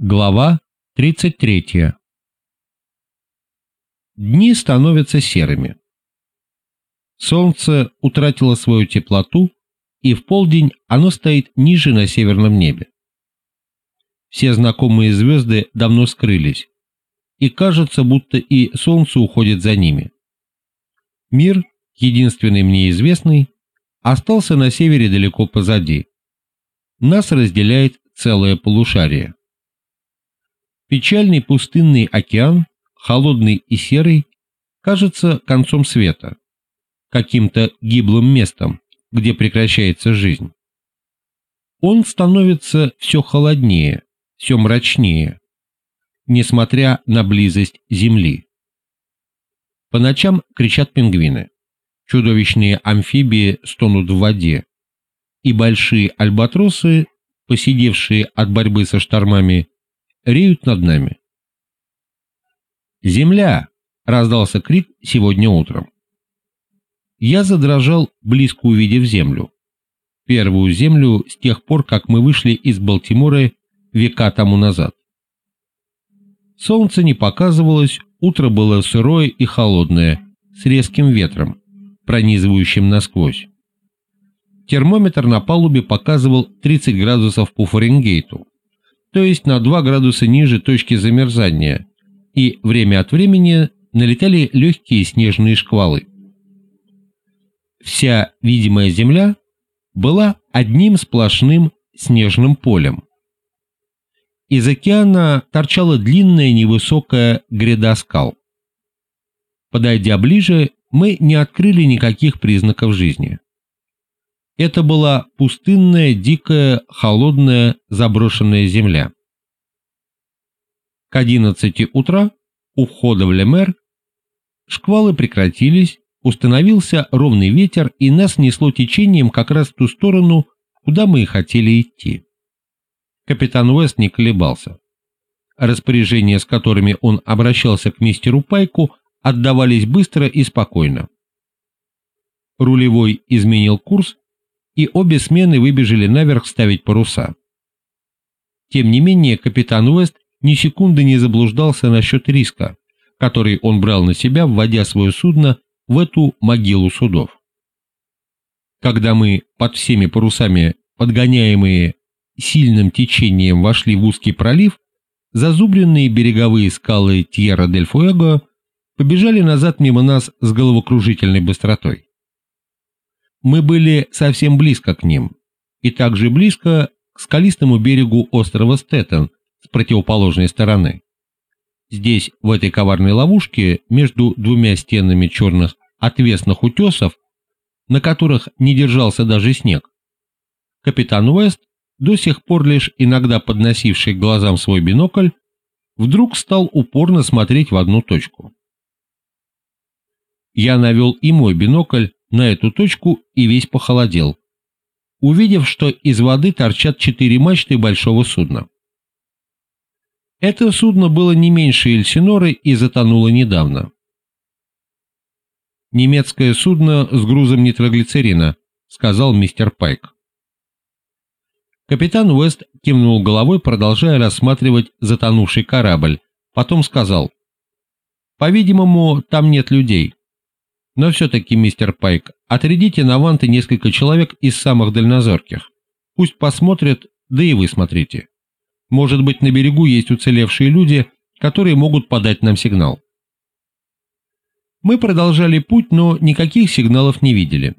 Глава 33. Дни становятся серыми. Солнце утратило свою теплоту, и в полдень оно стоит ниже на северном небе. Все знакомые звезды давно скрылись, и кажется, будто и солнце уходит за ними. Мир, единственный мне известный, остался на севере далеко позади. Нас разделяет целое полушарие. Печальный пустынный океан, холодный и серый, кажется концом света, каким-то гиблым местом, где прекращается жизнь. Он становится все холоднее, все мрачнее, несмотря на близость Земли. По ночам кричат пингвины, чудовищные амфибии стонут в воде, и большие альбатросы, посидевшие от борьбы со штормами, реют над нами. «Земля!» — раздался крик сегодня утром. Я задрожал, близко увидев землю. Первую землю с тех пор, как мы вышли из Балтимора века тому назад. Солнце не показывалось, утро было сырое и холодное, с резким ветром, пронизывающим насквозь. Термометр на палубе показывал 30 градусов по Фаренгейту то есть на 2 градуса ниже точки замерзания, и время от времени налетали легкие снежные шквалы. Вся видимая земля была одним сплошным снежным полем. Из океана торчала длинная невысокая гряда скал. Подойдя ближе, мы не открыли никаких признаков жизни. Это была пустынная, дикая, холодная, заброшенная земля. К 11 утра у входа в Лемер шквалы прекратились, установился ровный ветер и нас несло течением как раз в ту сторону, куда мы и хотели идти. Капитан Уэст не колебался. Распоряжения, с которыми он обращался к мистеру Пайку, отдавались быстро и спокойно. Рулевой изменил курс и обе смены выбежали наверх ставить паруса. Тем не менее, капитан Уэст ни секунды не заблуждался насчет риска, который он брал на себя, вводя свое судно в эту могилу судов. Когда мы под всеми парусами, подгоняемые сильным течением, вошли в узкий пролив, зазубренные береговые скалы Тьерра-дель-Фуэго побежали назад мимо нас с головокружительной быстротой. Мы были совсем близко к ним, и также близко к скалистому берегу острова Стеттен с противоположной стороны. Здесь, в этой коварной ловушке, между двумя стенами черных отвесных утесов, на которых не держался даже снег, капитан Уэст, до сих пор лишь иногда подносивший к глазам свой бинокль, вдруг стал упорно смотреть в одну точку. Я навел и мой бинокль на эту точку и весь похолодел, увидев, что из воды торчат четыре мачты большого судна. Это судно было не меньше Эльсиноры и затонуло недавно. «Немецкое судно с грузом нитроглицерина», — сказал мистер Пайк. Капитан Уэст кивнул головой, продолжая рассматривать затонувший корабль, потом сказал, «По-видимому, там нет людей. Но все-таки, мистер Пайк, отрядите на ванты несколько человек из самых дальнозорких. Пусть посмотрят, да и вы смотрите. Может быть, на берегу есть уцелевшие люди, которые могут подать нам сигнал. Мы продолжали путь, но никаких сигналов не видели.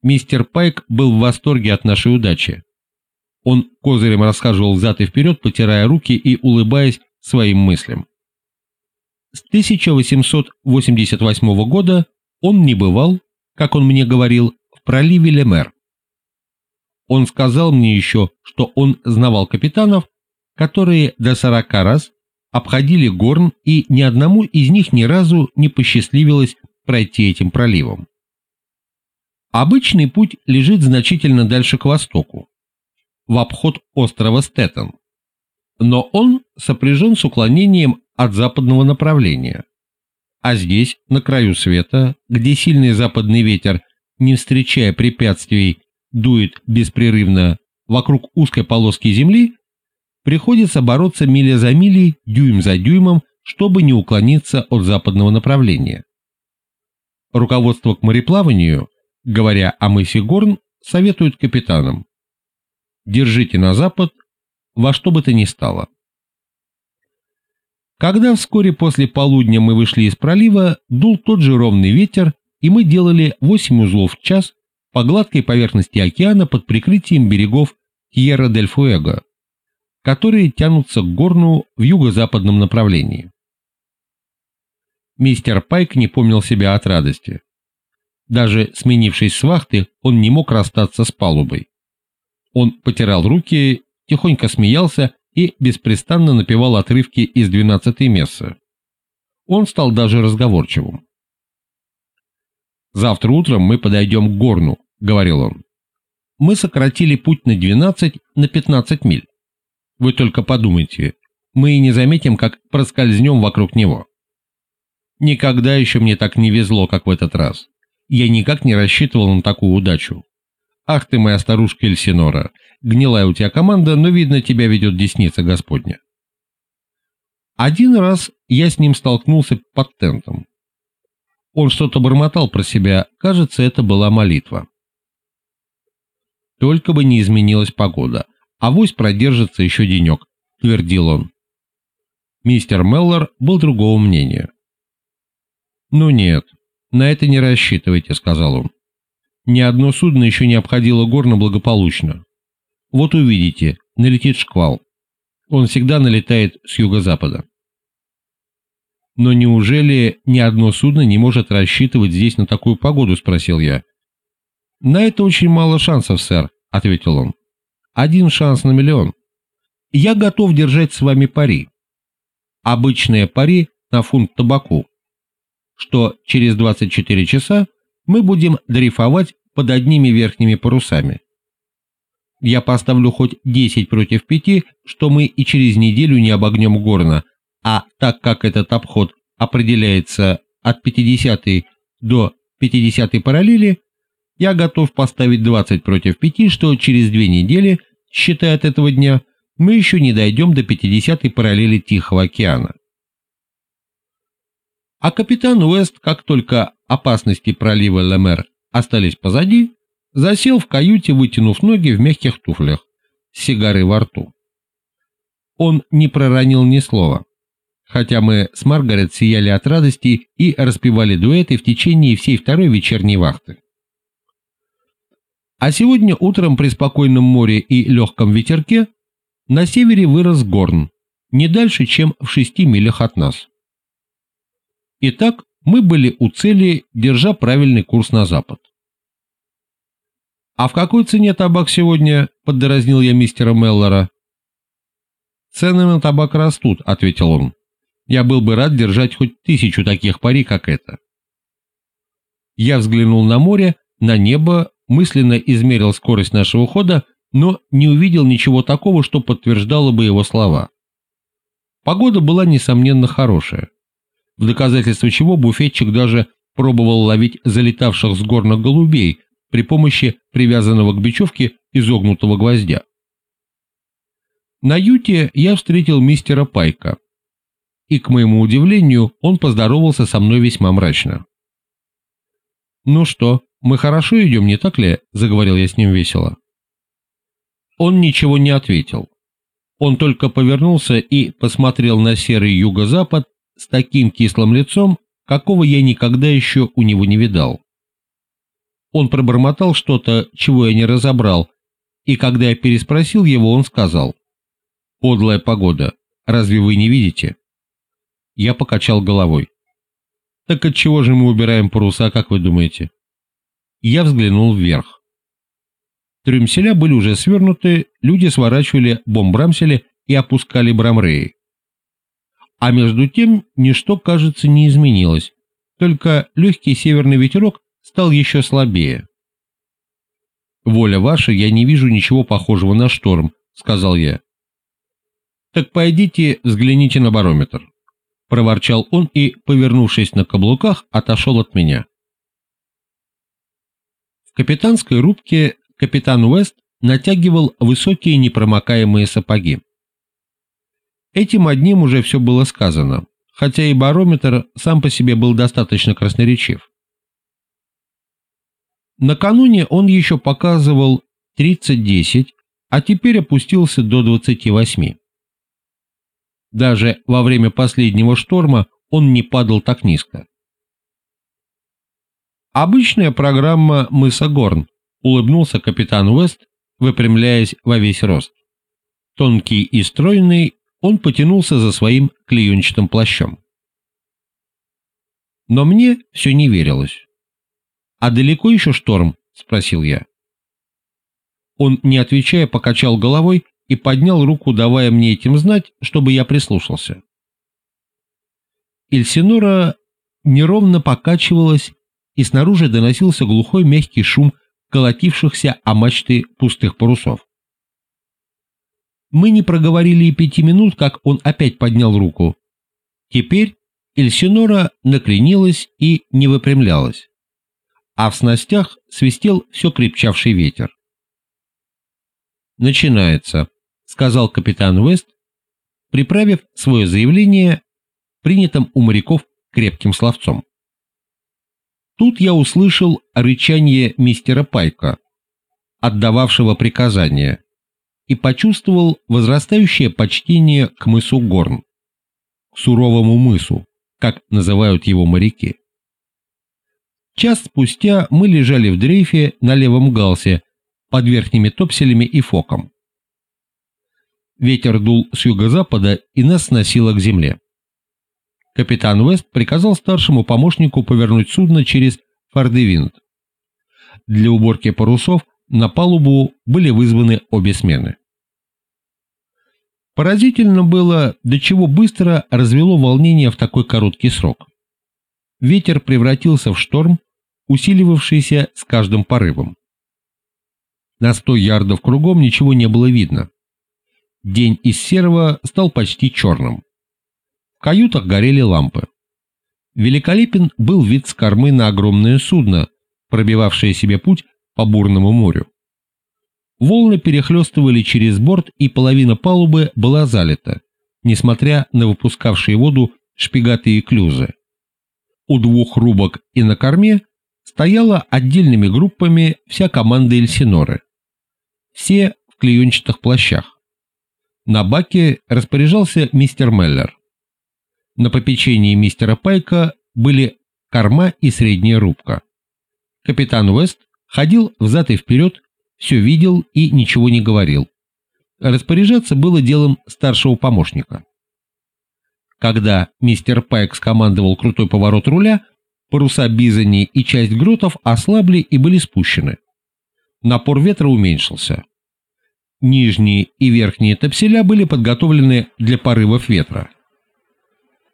Мистер Пайк был в восторге от нашей удачи. Он козырем расхаживал взад и вперед, потирая руки и улыбаясь своим мыслям. С 1888 года он не бывал, как он мне говорил, в проливе Лемер. Он сказал мне еще, что он знавал капитанов, которые до 40 раз обходили Горн и ни одному из них ни разу не посчастливилось пройти этим проливом. Обычный путь лежит значительно дальше к востоку, в обход острова Стеттен, но он сопряжен с уклонением от западного направления. А здесь, на краю света, где сильный западный ветер, не встречая препятствий, дует беспрерывно вокруг узкой полоски земли, приходится бороться миля за милей, дюйм за дюймом, чтобы не уклониться от западного направления. Руководство к мореплаванию, говоря о мысе Горн, советует капитанам. Держите на запад во что бы то ни стало. Когда вскоре после полудня мы вышли из пролива, дул тот же ровный ветер, и мы делали 8 узлов в час по гладкой поверхности океана под прикрытием берегов Тьерра-дель-Фуэго, которые тянутся к Горну в юго-западном направлении. Мистер Пайк не помнил себя от радости. Даже сменившись с вахты, он не мог расстаться с палубой. Он потирал руки, тихонько смеялся и беспрестанно напевал отрывки из двенадцатой мессы. Он стал даже разговорчивым. «Завтра утром мы подойдем к Горну», — говорил он. «Мы сократили путь на 12 на 15 миль. Вы только подумайте, мы и не заметим, как проскользнем вокруг него. Никогда еще мне так не везло, как в этот раз. Я никак не рассчитывал на такую удачу. Ах ты моя старушка Эльсинора, гнилая у тебя команда, но видно, тебя ведет десница Господня. Один раз я с ним столкнулся под тентом. Он что-то бормотал про себя, кажется, это была молитва. Только бы не изменилась погода, авось продержится еще денек, твердил он. Мистер Меллор был другого мнения. «Ну нет, на это не рассчитывайте», — сказал он. «Ни одно судно еще не обходило горно благополучно. Вот увидите, налетит шквал. Он всегда налетает с юго-запада. Но неужели ни одно судно не может рассчитывать здесь на такую погоду, спросил я. На это очень мало шансов, сэр, ответил он. Один шанс на миллион. Я готов держать с вами пари. Обычное пари на фунт табаку, что через 24 часа мы будем дрейфовать под одними верхними парусами я поставлю хоть 10 против 5, что мы и через неделю не обогнем Горна, а так как этот обход определяется от 50 до 50 параллели, я готов поставить 20 против 5, что через две недели, считая от этого дня, мы еще не дойдем до 50 параллели Тихого океана. А капитан Уэст, как только опасности пролива Лемер остались позади, засел в каюте, вытянув ноги в мягких туфлях, с сигарой во рту. Он не проронил ни слова, хотя мы с Маргарет сияли от радости и распевали дуэты в течение всей второй вечерней вахты. А сегодня утром при спокойном море и легком ветерке на севере вырос горн, не дальше, чем в шести милях от нас. Итак, мы были у цели, держа правильный курс на запад. «А в какой цене табак сегодня?» — поддразнил я мистера Меллора. «Цены на табак растут», — ответил он. «Я был бы рад держать хоть тысячу таких пари, как это». Я взглянул на море, на небо, мысленно измерил скорость нашего хода, но не увидел ничего такого, что подтверждало бы его слова. Погода была, несомненно, хорошая. В доказательство чего буфетчик даже пробовал ловить залетавших с горных голубей, при помощи привязанного к бечевке изогнутого гвоздя. На юте я встретил мистера Пайка, и, к моему удивлению, он поздоровался со мной весьма мрачно. «Ну что, мы хорошо идем, не так ли?» – заговорил я с ним весело. Он ничего не ответил. Он только повернулся и посмотрел на серый юго-запад с таким кислым лицом, какого я никогда еще у него не видал. Он пробормотал что-то, чего я не разобрал, и когда я переспросил его, он сказал, «Подлая погода, разве вы не видите?» Я покачал головой. «Так от чего же мы убираем паруса, как вы думаете?» Я взглянул вверх. Трюмселя были уже свернуты, люди сворачивали бомбрамсели и опускали брамреи. А между тем ничто, кажется, не изменилось, только легкий северный ветерок стал еще слабее. «Воля ваша, я не вижу ничего похожего на шторм», — сказал я. «Так пойдите, взгляните на барометр», — проворчал он и, повернувшись на каблуках, отошел от меня. В капитанской рубке капитан Уэст натягивал высокие непромокаемые сапоги. Этим одним уже все было сказано, хотя и барометр сам по себе был достаточно красноречив. Накануне он еще показывал 30-10, а теперь опустился до 28. Даже во время последнего шторма он не падал так низко. Обычная программа мыса Горн, улыбнулся капитан Уэст, выпрямляясь во весь рост. Тонкий и стройный, он потянулся за своим клеенчатым плащом. Но мне все не верилось. «А далеко еще шторм?» — спросил я. Он, не отвечая, покачал головой и поднял руку, давая мне этим знать, чтобы я прислушался. Эльсинора неровно покачивалась, и снаружи доносился глухой мягкий шум колотившихся о мачты пустых парусов. Мы не проговорили и пяти минут, как он опять поднял руку. Теперь Эльсинора накренилась и не выпрямлялась, а в снастях свистел все крепчавший ветер. «Начинается», — сказал капитан Уэст, приправив свое заявление принятым у моряков крепким словцом. Тут я услышал рычание мистера Пайка, отдававшего приказания, и почувствовал возрастающее почтение к мысу Горн, к суровому мысу, как называют его моряки. Час спустя мы лежали в дрейфе на левом галсе под верхними топселями и фоком. Ветер дул с юго-запада и нас сносило к земле. Капитан Уэст приказал старшему помощнику повернуть судно через Фордевинд. Для уборки парусов на палубу были вызваны обе смены. Поразительно было, до чего быстро развело волнение в такой короткий срок. Ветер превратился в шторм, усиливавшийся с каждым порывом. На сто ярдов кругом ничего не было видно. День из серого стал почти черным. В каютах горели лампы. Великолепен был вид с кормы на огромное судно, пробивавшее себе путь по бурному морю. Волны перехлестывали через борт, и половина палубы была залита, несмотря на выпускавшие воду шпигаты и клюзы. У двух рубок и на корме стояла отдельными группами вся команда Эльсиноры. Все в клеенчатых плащах. На баке распоряжался мистер Меллер. На попечении мистера Пайка были корма и средняя рубка. Капитан Уэст ходил взад и вперед, все видел и ничего не говорил. Распоряжаться было делом старшего помощника. Когда мистер Пайк скомандовал крутой поворот руля, паруса Бизани и часть гротов ослабли и были спущены. Напор ветра уменьшился. Нижние и верхние топселя были подготовлены для порывов ветра.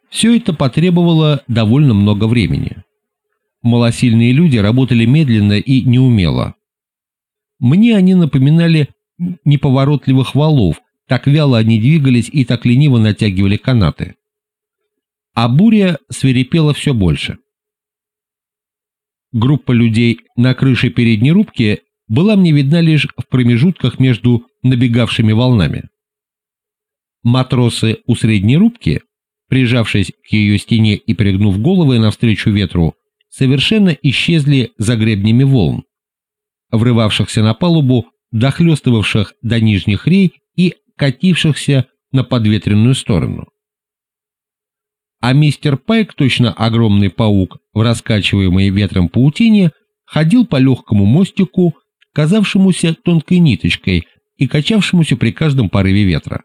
Все это потребовало довольно много времени. Малосильные люди работали медленно и неумело. Мне они напоминали неповоротливых валов, так вяло они двигались и так лениво натягивали канаты. А буря свирепела все больше. Группа людей на крыше передней рубки была мне видна лишь в промежутках между набегавшими волнами. Матросы у средней рубки прижавшись к ее стене и пригнув головы навстречу ветру, совершенно исчезли за гребнями волн, врывавшихся на палубу, дохлестывавших до нижних рей и катившихся на подветренную сторону. А мистер Пайк, точно огромный паук в раскачиваемой ветром паутине, ходил по легкому мостику, казавшемуся тонкой ниточкой и качавшемуся при каждом порыве ветра.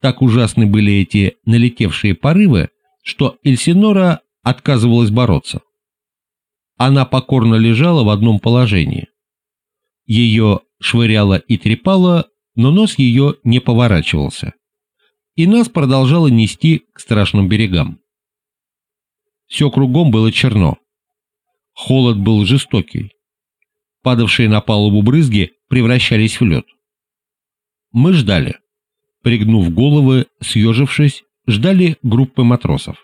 Так ужасны были эти налетевшие порывы, что Эльсинора отказывалась бороться. Она покорно лежала в одном положении. Ее швыряло и трепало, но нос ее не поворачивался. И нас продолжало нести к страшным берегам. Все кругом было черно. Холод был жестокий. Падавшие на палубу брызги превращались в лед. Мы ждали пригнув головы, съежившись, ждали группы матросов.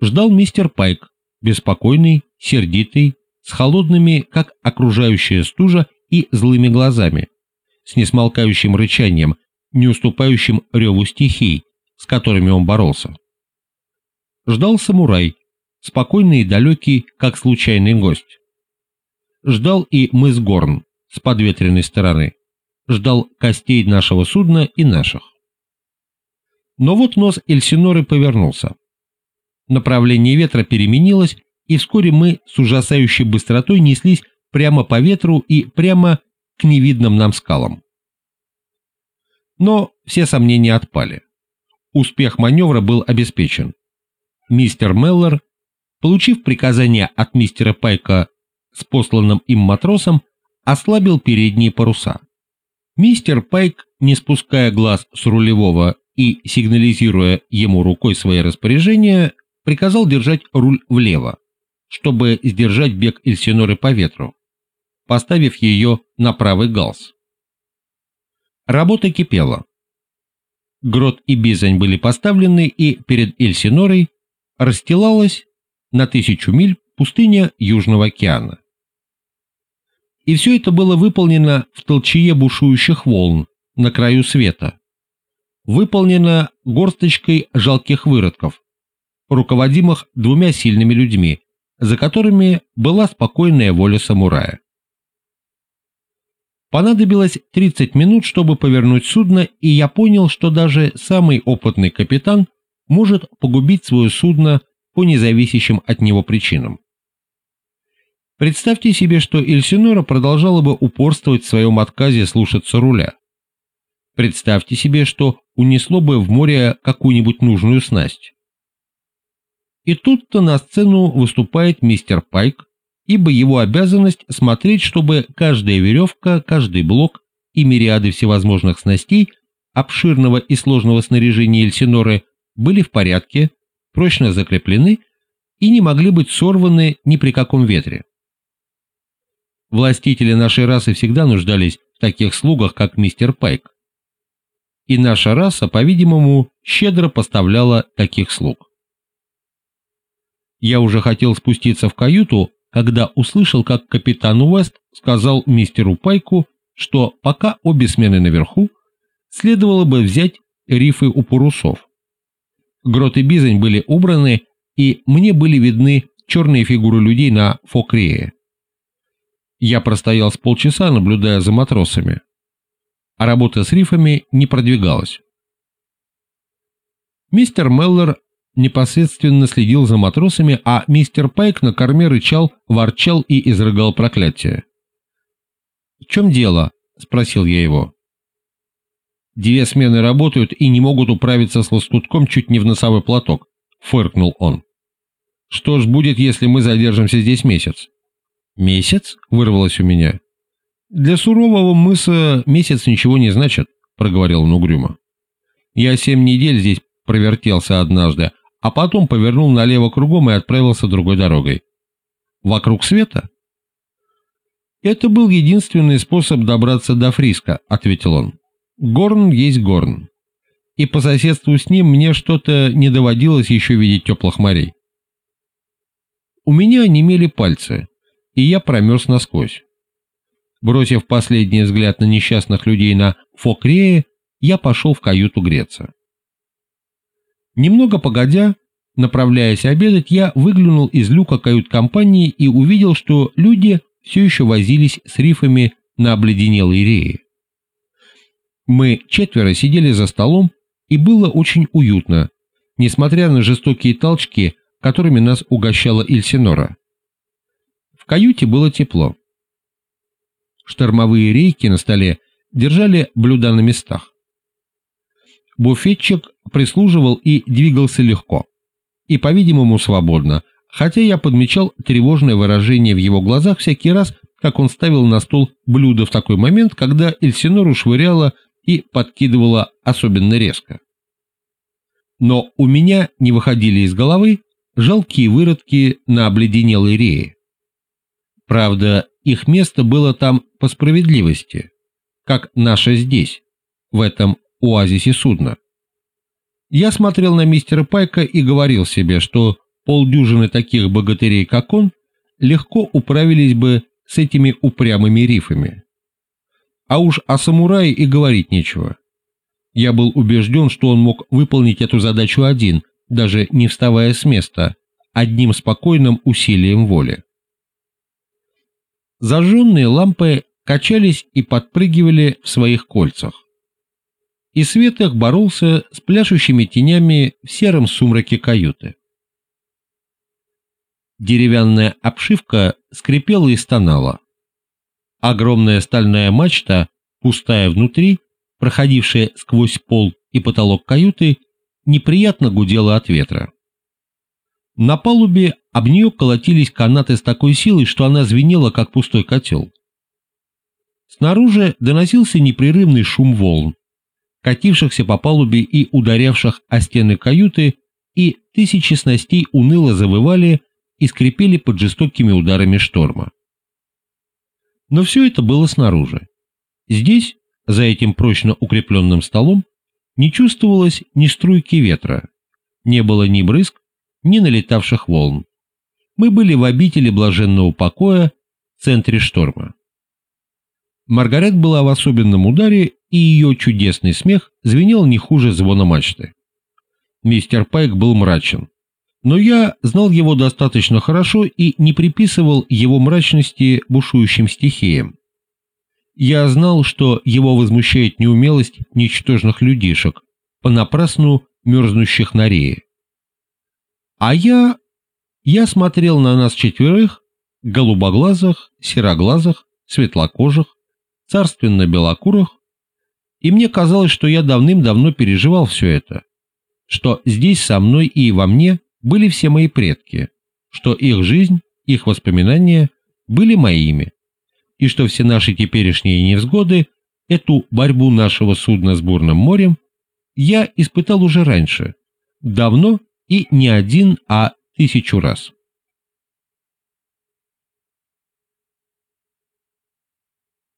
Ждал мистер Пайк, беспокойный, сердитый, с холодными, как окружающая стужа, и злыми глазами, с несмолкающим рычанием, не уступающим реву стихий, с которыми он боролся. Ждал самурай, спокойный и далекий, как случайный гость. Ждал и мыс Горн с подветренной стороны. Ждал костей нашего судна и наших. Но вот нос Эльсиноры повернулся. Направление ветра переменилось, и вскоре мы с ужасающей быстротой неслись прямо по ветру и прямо к невидным нам скалам. Но все сомнения отпали. Успех маневра был обеспечен. Мистер Меллер, получив приказание от мистера Пайка с посланным им матросом, ослабил передние паруса. Мистер Пайк, не спуская глаз с рулевого и сигнализируя ему рукой свои распоряжения, приказал держать руль влево, чтобы сдержать бег Эльсиноры по ветру, поставив ее на правый галс. Работа кипела. Грот и Бизань были поставлены, и перед Эльсинорой расстилалась на тысячу миль пустыня Южного океана. И все это было выполнено в толчье бушующих волн на краю света. Выполнено горсточкой жалких выродков, руководимых двумя сильными людьми, за которыми была спокойная воля самурая. Понадобилось 30 минут, чтобы повернуть судно, и я понял, что даже самый опытный капитан может погубить свое судно по независящим от него причинам. Представьте себе, что Эльсинора продолжала бы упорствовать в своем отказе слушаться руля. Представьте себе, что унесло бы в море какую-нибудь нужную снасть. И тут-то на сцену выступает мистер Пайк, ибо его обязанность смотреть, чтобы каждая веревка, каждый блок и мириады всевозможных снастей обширного и сложного снаряжения Эльсиноры были в порядке, прочно закреплены и не могли быть сорваны ни при каком ветре. Властители нашей расы всегда нуждались в таких слугах, как мистер Пайк. И наша раса, по-видимому, щедро поставляла таких слуг. Я уже хотел спуститься в каюту, когда услышал, как капитан Уэст сказал мистеру Пайку, что пока обе смены наверху, следовало бы взять рифы у парусов. Грот и Бизань были убраны, и мне были видны черные фигуры людей на Фокрее. Я простоял с полчаса, наблюдая за матросами, а работа с рифами не продвигалась. Мистер Меллер непосредственно следил за матросами, а мистер Пайк на корме рычал, ворчал и изрыгал проклятие. «В чем дело?» – спросил я его. «Две смены работают и не могут управиться с лоскутком чуть не в носовой платок», – фыркнул он. «Что ж будет, если мы задержимся здесь месяц?» «Месяц?» – вырвалось у меня. «Для сурового мыса месяц ничего не значит», – проговорил он угрюмо. «Я семь недель здесь провертелся однажды, а потом повернул налево кругом и отправился другой дорогой. Вокруг света? Это был единственный способ добраться до Фриска, ответил он. Горн есть горн. И по соседству с ним мне что-то не доводилось еще видеть теплых морей. У меня онемели пальцы, и я промерз насквозь. Бросив последний взгляд на несчастных людей на Фокрее, я пошел в каюту греться. Немного погодя, направляясь обедать, я выглянул из люка кают-компании и увидел, что люди все еще возились с рифами на обледенелой рее. Мы четверо сидели за столом, и было очень уютно, несмотря на жестокие толчки, которыми нас угощала Ильсинора. В каюте было тепло. Штормовые рейки на столе держали блюда на местах. Буфетчик прислуживал и двигался легко. И, по-видимому, свободно, хотя я подмечал тревожное выражение в его глазах всякий раз, как он ставил на стол блюдо в такой момент, когда Эльсинору швыряла и подкидывала особенно резко. Но у меня не выходили из головы жалкие выродки на обледенелой рее. Правда, их место было там по справедливости, как наше здесь, в этом оазисе судна. Я смотрел на мистера Пайка и говорил себе, что полдюжины таких богатырей, как он, легко управились бы с этими упрямыми рифами. А уж о самурае и говорить нечего. Я был убежден, что он мог выполнить эту задачу один, даже не вставая с места, одним спокойным усилием воли. Зажженные лампы качались и подпрыгивали в своих кольцах. И свет их боролся с пляшущими тенями в сером сумраке каюты. Деревянная обшивка скрипела и стонала. Огромная стальная мачта, пустая внутри, проходившая сквозь пол и потолок каюты, неприятно гудела от ветра. На палубе об нее колотились канаты с такой силой, что она звенела, как пустой котел. Снаружи доносился непрерывный шум волн, катившихся по палубе и ударявших о стены каюты, и тысячи снастей уныло завывали и скрипели под жестокими ударами шторма. Но все это было снаружи. Здесь, за этим прочно укрепленным столом, не чувствовалось ни струйки ветра, не было ни брызг, ни налетавших волн. Мы были в обители блаженного покоя в центре шторма. Маргарет была в особенном ударе, и ее чудесный смех звенел не хуже звона мачты. Мистер Пайк был мрачен, но я знал его достаточно хорошо и не приписывал его мрачности бушующим стихиям. Я знал, что его возмущает неумелость ничтожных людишек, понапрасну мерзнущих на рее. А я... я смотрел на нас четверых, голубоглазых, сероглазых, светлокожих, царственно-белокурых, и мне казалось, что я давным-давно переживал все это, что здесь со мной и во мне были все мои предки, что их жизнь, их воспоминания были моими, и что все наши теперешние невзгоды, эту борьбу нашего судна с бурным морем, я испытал уже раньше, давно и не один, а тысячу раз.